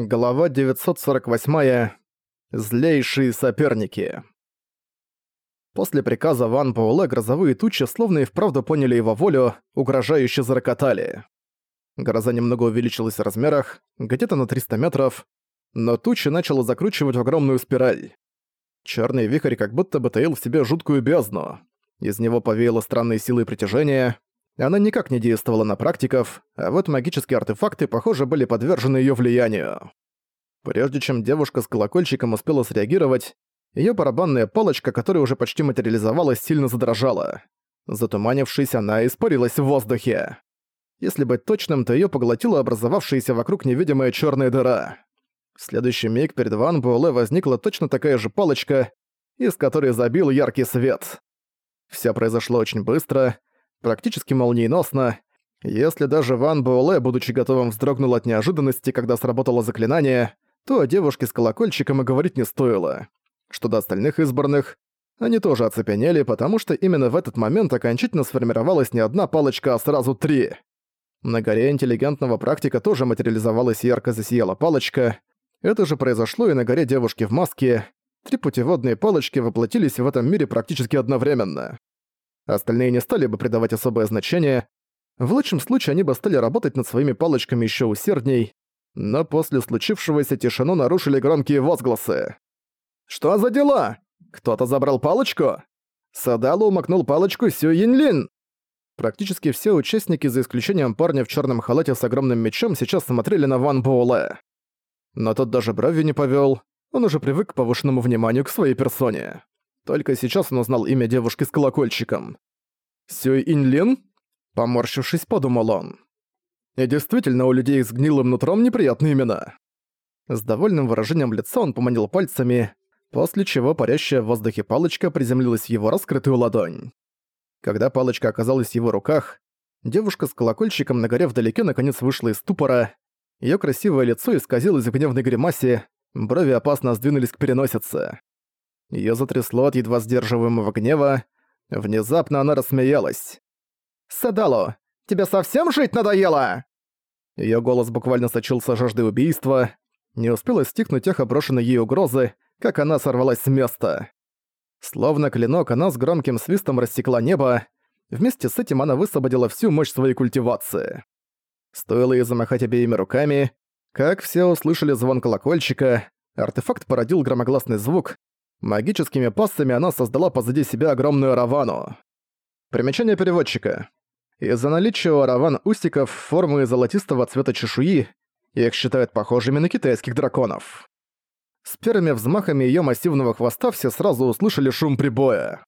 Глава 948. Злейшие соперники. После приказа Ван Пауле грозовые тучи словно и вправду поняли его волю, угрожающе зарокотали. Гроза немного увеличилась в размерах, где-то на 300 метров, но тучи начала закручивать в огромную спираль. Черный вихрь как будто бы таил в себе жуткую бездну. Из него повеяло странной силой притяжения, она никак не действовала на практиков, а вот магические артефакты, похоже, были подвержены её влиянию. Прежде чем девушка с колокольчиком успела среагировать, её барабанная палочка, которая уже почти материализовалась, сильно задрожала. Затуманившись, она испарилась в воздухе. Если быть точным, то её поглотила образовавшаяся вокруг невидимая чёрная дыра. В следующий миг перед Ван Буэлэ возникла точно такая же палочка, из которой забил яркий свет. Всё произошло очень быстро, практически молниеносно. Если даже Ван Буэлэ, будучи готовым, вздрогнул от неожиданности, когда сработало заклинание, то девушке с колокольчиком и говорить не стоило. Что до остальных избранных, они тоже оцепенели, потому что именно в этот момент окончательно сформировалась не одна палочка, а сразу три. На горе интеллигентного практика тоже материализовалась ярко засияла палочка. Это же произошло и на горе девушки в маске. Три путеводные палочки воплотились в этом мире практически одновременно. Остальные не стали бы придавать особое значение. В лучшем случае они бы стали работать над своими палочками еще усердней, но после случившегося тишину нарушили громкие возгласы. «Что за дела? Кто-то забрал палочку?» Садало умокнул палочку Сю Яньлин. Практически все участники, за исключением парня в черном халате с огромным мечом, сейчас смотрели на Ван Буэлэ. Но тот даже брови не повел. он уже привык к повышенному вниманию к своей персоне. Только сейчас он узнал имя девушки с колокольчиком. «Сюй Инлин?» Поморщившись, подумал он. И действительно, у людей с гнилым нутром неприятные имена. С довольным выражением лица он поманил пальцами, после чего парящая в воздухе палочка приземлилась в его раскрытую ладонь. Когда палочка оказалась в его руках, девушка с колокольчиком на горе вдалеке наконец вышла из ступора, её красивое лицо исказилось в гневной гримасе, брови опасно сдвинулись к переносице. Её затрясло от едва сдерживаемого гнева. Внезапно она рассмеялась. «Садало, тебе совсем жить надоело?» Её голос буквально сочился жаждой убийства. Не успела стихнуть эхо брошенной ей угрозы, как она сорвалась с места. Словно клинок, она с громким свистом рассекла небо. Вместе с этим она высвободила всю мощь своей культивации. Стоило ей замахать обеими руками, как все услышали звон колокольчика, артефакт породил громогласный звук, Магическими пассами она создала позади себя огромную равану. Примечание переводчика. Из-за наличия у раван усиков формы золотистого цвета чешуи, их считают похожими на китайских драконов. С первыми взмахами её массивного хвоста все сразу услышали шум прибоя.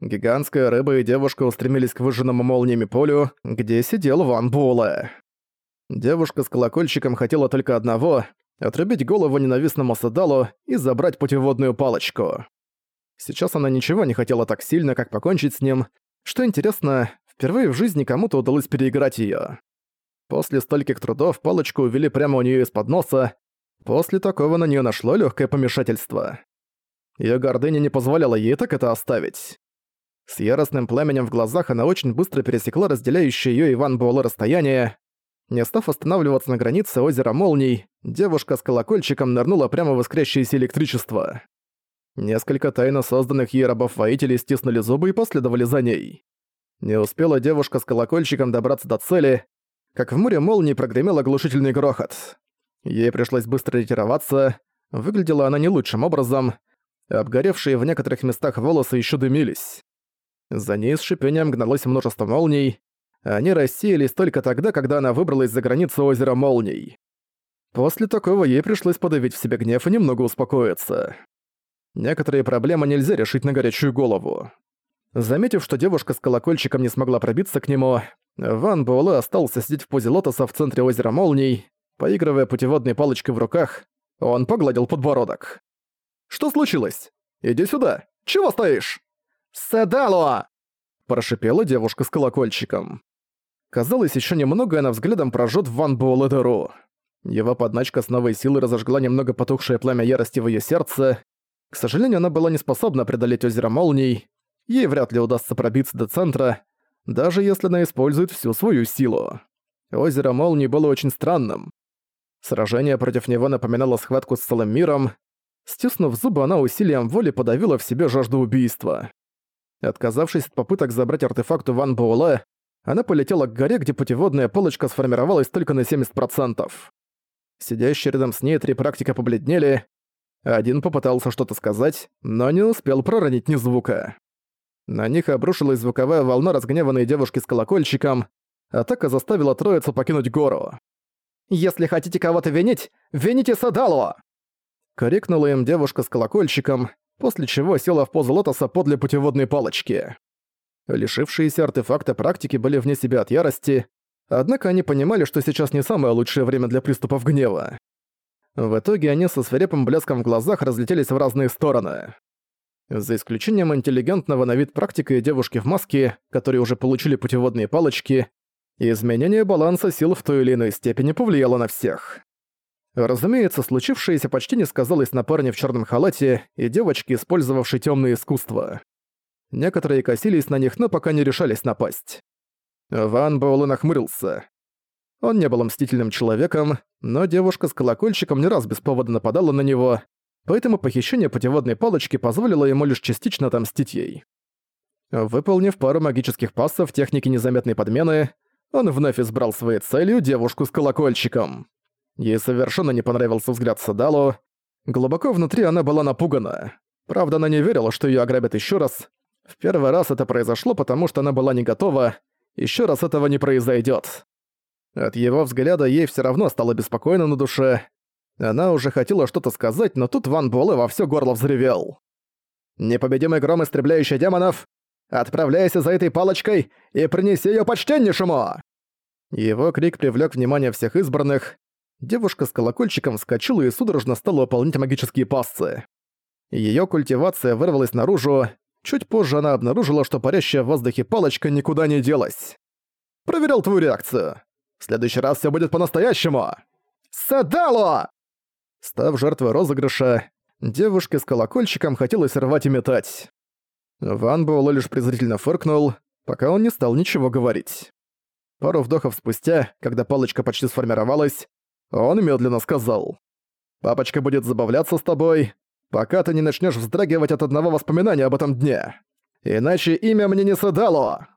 Гигантская рыба и девушка устремились к выжженному молниями полю, где сидел Ван Буэлэ. Девушка с колокольчиком хотела только одного отрубить голову ненавистному Садалу и забрать путеводную палочку. Сейчас она ничего не хотела так сильно, как покончить с ним. Что интересно, впервые в жизни кому-то удалось переиграть её. После стольких трудов палочку увели прямо у неё из-под носа. После такого на неё нашло лёгкое помешательство. Её гордыня не позволяла ей так это оставить. С яростным пламенем в глазах она очень быстро пересекла разделяющее её Иван Буэлэ расстояние. Не став останавливаться на границе озера Молний, девушка с колокольчиком нырнула прямо в искрящееся электричество. Несколько тайно созданных ей рабов-воителей стиснули зубы и последовали за ней. Не успела девушка с колокольчиком добраться до цели, как в море молнии прогремел оглушительный грохот. Ей пришлось быстро ретироваться, выглядела она не лучшим образом, обгоревшие в некоторых местах волосы еще дымились. За ней с шипением гналось множество молний, они рассеялись только тогда, когда она выбралась за границу озера Молний. После такого ей пришлось подавить в себе гнев и немного успокоиться. Некоторые проблемы нельзя решить на горячую голову. Заметив, что девушка с колокольчиком не смогла пробиться к нему, Ван Буэлэ остался сидеть в позе лотоса в центре озера Молний, поигрывая путеводной палочкой в руках, он погладил подбородок. «Что случилось? Иди сюда! Чего стоишь?» «Седало!» – прошипела девушка с колокольчиком. Казалось, еще немного она взглядом прожжет Ван Буэлэ дыру. Его подначка с новой силой разожгла немного потухшее пламя ярости в ее сердце. К сожалению, она была не способна преодолеть озеро молний. Ей вряд ли удастся пробиться до центра, даже если она использует всю свою силу. Озеро молний было очень странным. Сражение против него напоминало схватку с целым миром. Стиснув зубы, она усилием воли подавила в себе жажду убийства. Отказавшись от попыток забрать артефакт у Ван Буэлэ, она полетела к горе, где путеводная полочка сформировалась только на 70%. Сидящие рядом с ней три практика побледнели. Один попытался что-то сказать, но не успел проронить ни звука. На них обрушилась звуковая волна разгневанной девушки с колокольчиком. Атака заставила троицу покинуть гору. «Если хотите кого-то винить, вините Садалу!» Крикнула им девушка с колокольчиком, после чего села в позу лотоса подле путеводной палочки. Лишившиеся артефакта практики были вне себя от ярости, однако они понимали, что сейчас не самое лучшее время для приступов гнева. В итоге они со свирепым блеском в глазах разлетелись в разные стороны. За исключением интеллигентного на вид практика и девушки в маске, которые уже получили путеводные палочки, изменение баланса сил в той или иной степени повлияло на всех. Разумеется, случившееся почти не сказалось на парне в черном халате и девочке, использовавшей темное искусство. Некоторые косились на них, но пока не решались напасть. Ван Боулэ нахмурился. Он не был мстительным человеком, но девушка с колокольчиком не раз без повода нападала на него, поэтому похищение путеводной палочки позволило ему лишь частично отомстить ей. Выполнив пару магических пассов техники незаметной подмены, он вновь избрал своей целью девушку с колокольчиком. Ей совершенно не понравился взгляд Садалу. Глубоко внутри она была напугана. Правда, она не верила, что её ограбят ещё раз. В первый раз это произошло, потому что она была не готова. Ещё раз этого не произойдёт. От его взгляда ей всё равно стало беспокойно на душе. Она уже хотела что-то сказать, но тут Ван Буэлэ во всё горло взревел. «Непобедимый гром, истребляющий демонов! Отправляйся за этой палочкой и принеси её почтеннейшему!» Его крик привлёк внимание всех избранных. Девушка с колокольчиком вскочила и судорожно стала выполнять магические пассы. Её культивация вырвалась наружу. Чуть позже она обнаружила, что парящая в воздухе палочка никуда не делась. «Проверял твою реакцию. В следующий раз всё будет по-настоящему!» «Садало!» Став жертвой розыгрыша, девушке с колокольчиком хотелось рвать и метать. Ван Буэлэ лишь презрительно фыркнул, пока он не стал ничего говорить. Пару вдохов спустя, когда палочка почти сформировалась, он медленно сказал. «Папочка будет забавляться с тобой, пока ты не начнешь вздрагивать от одного воспоминания об этом дне. Иначе имя мне не садало!»